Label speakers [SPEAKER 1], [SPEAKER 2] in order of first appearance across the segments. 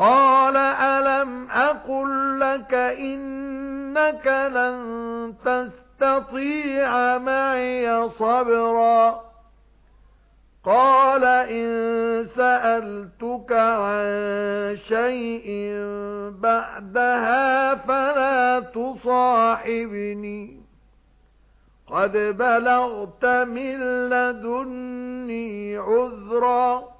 [SPEAKER 1] قَالَ أَلَمْ أَقُل لَّكَ إِنَّكَ لَن تَسْتَطِيعَ مَعِيَ صَبْرًا قَالَ إِن سَأَلْتُكَ عَن شَيْءٍ بَعْدَهَا فَلَا تُصَاحِبْنِي قَدْ بَلَغْتَ مِن لَّدُنِّي عُذْرًا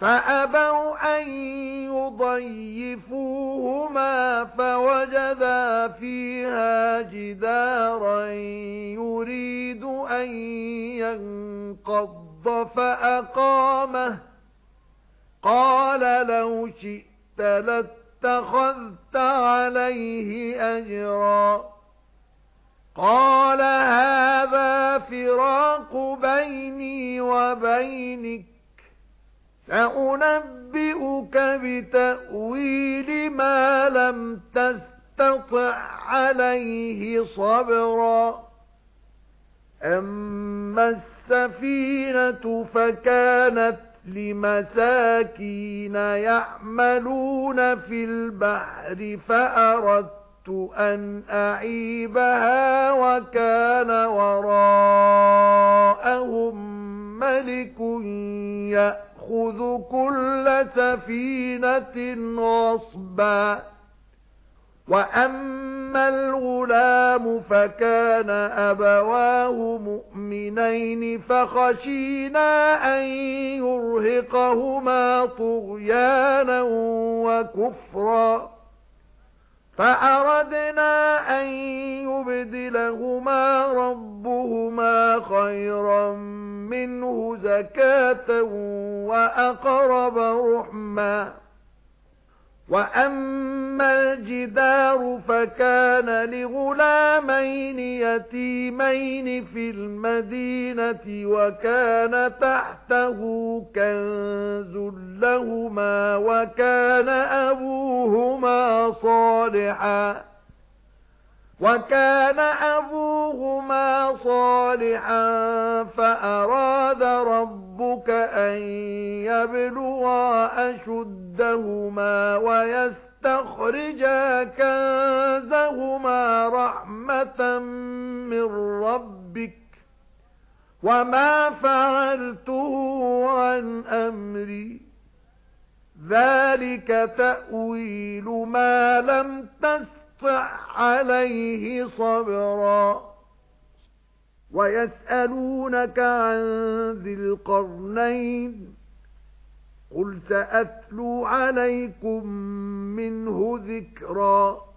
[SPEAKER 1] فَأَبَوْا أَن يُضَيِّفُوهُمَا فَوَجَدَا فِيهَا جِدَارًا يُرِيدُ أَن يَنقَضَّ فَأَقَامَهُ. قَالَ لَوْ شِئْتَ لَاتَّخَذْتَ عَلَيْهِ أَجْرًا. قَالَ هَذَا فِرَاقُ بَيْنِي وَبَيْنِكَ. سَأُنَبِّئُكَ بِتَأْوِيلِ مَا لَمْ تَسْتَطِع عَلَيْهِ صَبْرًا. أَمَّا السَّفِينَةُ فَكَانَتْ لِمَسَاكِينَ يَعْمَلُونَ فِي الْبَحْرِ فَأَرَدتُّ أَنْ أَعِيبَهَا وَكَانَ وَرَاءَهُم مَلِكٌ يَأْخُذُ كُلَّ سَفِينَةٍ غَصْبًا. وَأَمَّا الْغُلَامُ فَكَانَ أَبَوَاهُ مُؤْمِنَيْنِ فَخَشِينَا أَن يُرْهِقَهُمَا طُغْيَانًا وَكُفْرًا. فَأَرَدْنَا أَن يُبْدِلَهُمَا رَبُّهُمَا خَيْرًا زَكَاةً وَأَقْرَبَ رُحْمًا وَأَمَّا الْجِدَارُ فَكَانَ لِغُلَامَيْنِ يَتِيمَيْنِ فِي الْمَدِينَةِ وَكَانَ تَحْتَهُ كَنزٌ لَّهُمَا وَكَانَ أَبُوهُمَا صَالِحًا وَكَانَ أَبُوهُمَا صَالِحًا فَأَرَادَ رَبُّكَ أَن يَبْلُغَا أَشُدَّهُمَا وَيَسْتَخْرِجَا كَنزَهُمَا رَحْمَةً مِنْ رَبِّكَ وَمَا فَعَلْتُهُ عَنْ أَمْرِي ذَلِكَ تَأْوِيلُ مَا لَمْ تَسْتَطِعْ عَلَيْهِ صَبْرًا وَيَسْأَلُونَكَ عَن ذِي الْقَرْنَيْنِ قُلْ سَأَتْلُو عَلَيْكُمْ مِنْهُ ذِكْرًا